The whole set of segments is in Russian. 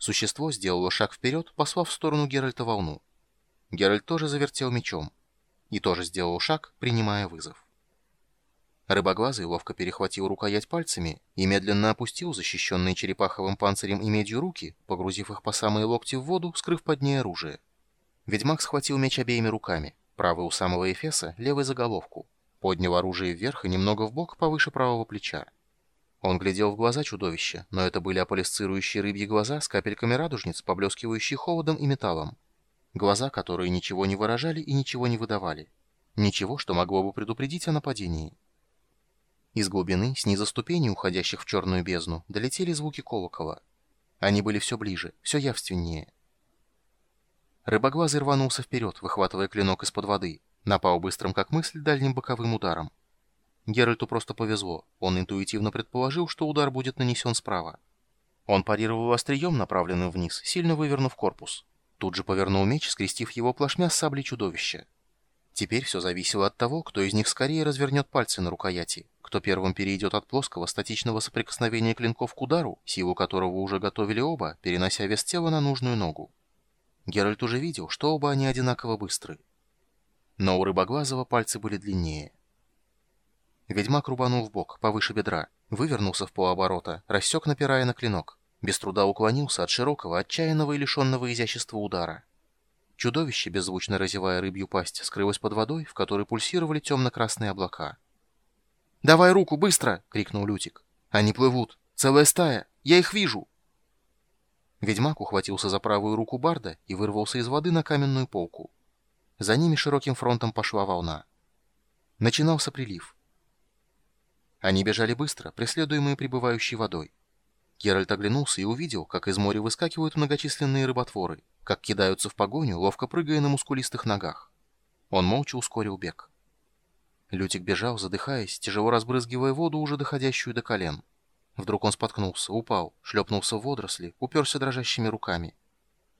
Существо сделало шаг вперед, послав в сторону Геральта волну. Геральт тоже завертел мечом. И тоже сделал шаг, принимая вызов. Рыбоглазый ловко перехватил рукоять пальцами и медленно опустил защищенные черепаховым панцирем и медью руки, погрузив их по самые локти в воду, скрыв под ней оружие. Ведьмак схватил меч обеими руками, правый у самого Эфеса, левый за головку, поднял оружие вверх и немного вбок повыше правого плеча. Он глядел в глаза чудовища, но это были аполисцирующие рыбьи глаза с капельками радужниц, поблескивающие холодом и металлом. Глаза, которые ничего не выражали и ничего не выдавали. Ничего, что могло бы предупредить о нападении. Из глубины, снизу ступеней, уходящих в черную бездну, долетели звуки колокола. Они были все ближе, все явственнее. Рыбоглазый рванулся вперед, выхватывая клинок из-под воды. Напал быстрым, как мысль, дальним боковым ударом. Геральту просто повезло. Он интуитивно предположил, что удар будет нанесен справа. Он парировал острием, направленным вниз, сильно вывернув корпус. Тут же повернул меч, скрестив его плашмя с саблей чудовища. Теперь все зависело от того, кто из них скорее развернет пальцы на рукояти, кто первым перейдет от плоского статичного соприкосновения клинков к удару, силу которого уже готовили оба, перенося вес тела на нужную ногу. Геральт уже видел, что оба они одинаково быстры. Но у Рыбоглазого пальцы были длиннее. Ведьмак рубанул в бок, повыше бедра, вывернулся в полоборота, рассек, напирая на клинок. Без труда уклонился от широкого, отчаянного и лишенного изящества удара. Чудовище, беззвучно разевая рыбью пасть, скрылось под водой, в которой пульсировали темно-красные облака. «Давай руку, быстро!» — крикнул Лютик. «Они плывут! Целая стая! Я их вижу!» Ведьмак ухватился за правую руку Барда и вырвался из воды на каменную полку. За ними широким фронтом пошла волна. Начинался прилив. Они бежали быстро, преследуемые прибывающей водой. Геральт оглянулся и увидел, как из моря выскакивают многочисленные рыботворы, как кидаются в погоню, ловко прыгая на мускулистых ногах. Он молча ускорил бег. Лютик бежал, задыхаясь, тяжело разбрызгивая воду, уже доходящую до колен. Вдруг он споткнулся, упал, шлепнулся в водоросли, уперся дрожащими руками.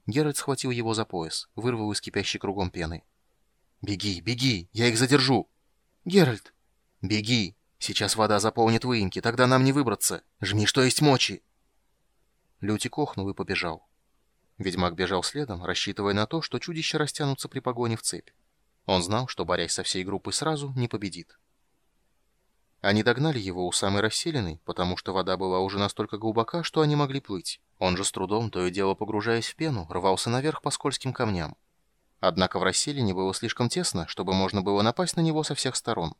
Геральт схватил его за пояс, вырвал из кипящей кругом пены. «Беги, беги! Я их задержу!» «Геральт!» «Беги! Сейчас вода заполнит выемки, тогда нам не выбраться! Жми, что есть мочи!» Лютик охнул и побежал. Ведьмак бежал следом, рассчитывая на то, что чудища растянутся при погоне в цепь. Он знал, что, борясь со всей группой сразу, не победит. Они догнали его у самой расселенной, потому что вода была уже настолько глубока, что они могли плыть. Он же с трудом, то и дело погружаясь в пену, рвался наверх по скользким камням. Однако в расселине было слишком тесно, чтобы можно было напасть на него со всех сторон.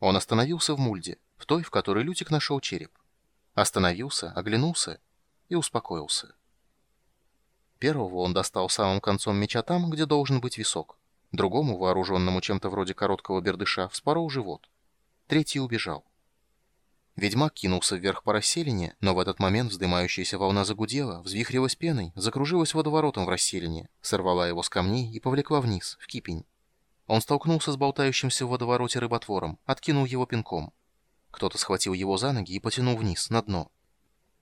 Он остановился в мульде, в той, в которой Лютик нашел череп. Остановился, оглянулся и успокоился. Первого он достал самым концом меча там, где должен быть висок. Другому, вооруженному чем-то вроде короткого бердыша, вспорол живот. Третий убежал. Ведьмак кинулся вверх по расселине, но в этот момент вздымающаяся волна загудела, взвихрилась пеной, закружилась водоворотом в расселине, сорвала его с камней и повлекла вниз, в кипень. Он столкнулся с болтающимся в водовороте рыботвором, откинул его пинком. Кто-то схватил его за ноги и потянул вниз, на дно.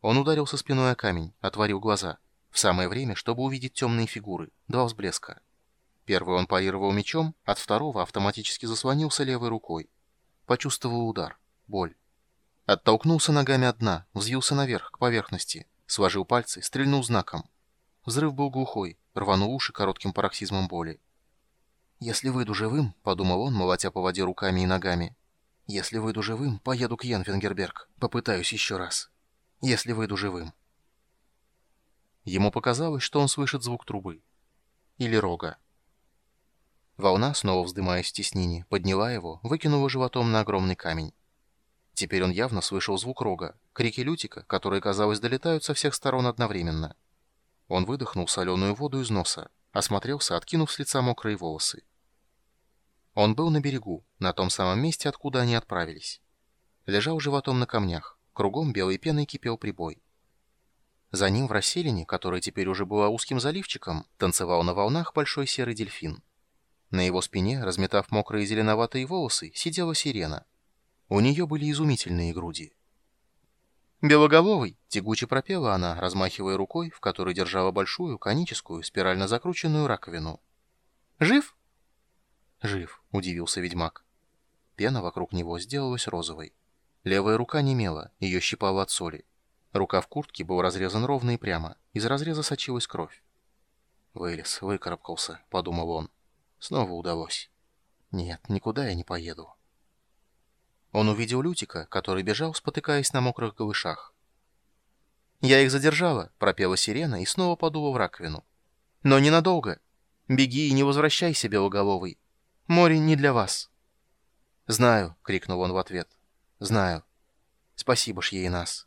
Он ударился спиной о камень, отворил глаза. В самое время, чтобы увидеть темные фигуры, два взблеска. Первый он парировал мечом, от второго автоматически заслонился левой рукой. Почувствовал удар, боль. Оттолкнулся ногами от дна, взвился наверх, к поверхности. Сложил пальцы, стрельнул знаком. Взрыв был глухой, рванул уши коротким пароксизмом боли. «Если выйду живым», — подумал он, молотя по воде руками и ногами, — «если выйду живым, поеду к Йенфингерберг, попытаюсь еще раз. Если выйду живым». Ему показалось, что он слышит звук трубы. Или рога. Волна, снова вздымаясь в теснине, подняла его, выкинула животом на огромный камень. Теперь он явно слышал звук рога, крики Лютика, которые, казалось, долетают со всех сторон одновременно. Он выдохнул соленую воду из носа, осмотрелся, откинув с лица мокрые волосы. Он был на берегу, на том самом месте, откуда они отправились. Лежал животом на камнях, кругом белой пеной кипел прибой. За ним в расселине, которая теперь уже была узким заливчиком, танцевал на волнах большой серый дельфин. На его спине, разметав мокрые зеленоватые волосы, сидела сирена. У нее были изумительные груди. «Белоголовый!» — тягуче пропела она, размахивая рукой, в которой держала большую, коническую, спирально закрученную раковину. «Жив?» «Жив», — удивился ведьмак. Пена вокруг него сделалась розовой. Левая рука немела, ее щипала от соли. Рука в куртке был разрезан ровно и прямо. Из разреза сочилась кровь. «Вылез, выкарабкался», — подумал он. «Снова удалось. Нет, никуда я не поеду». Он увидел Лютика, который бежал, спотыкаясь на мокрых голышах. «Я их задержала», — пропела сирена и снова подула в раковину. «Но ненадолго. Беги и не возвращайся, белоголовый. Море не для вас». «Знаю», — крикнул он в ответ. «Знаю. Спасибо ж ей нас».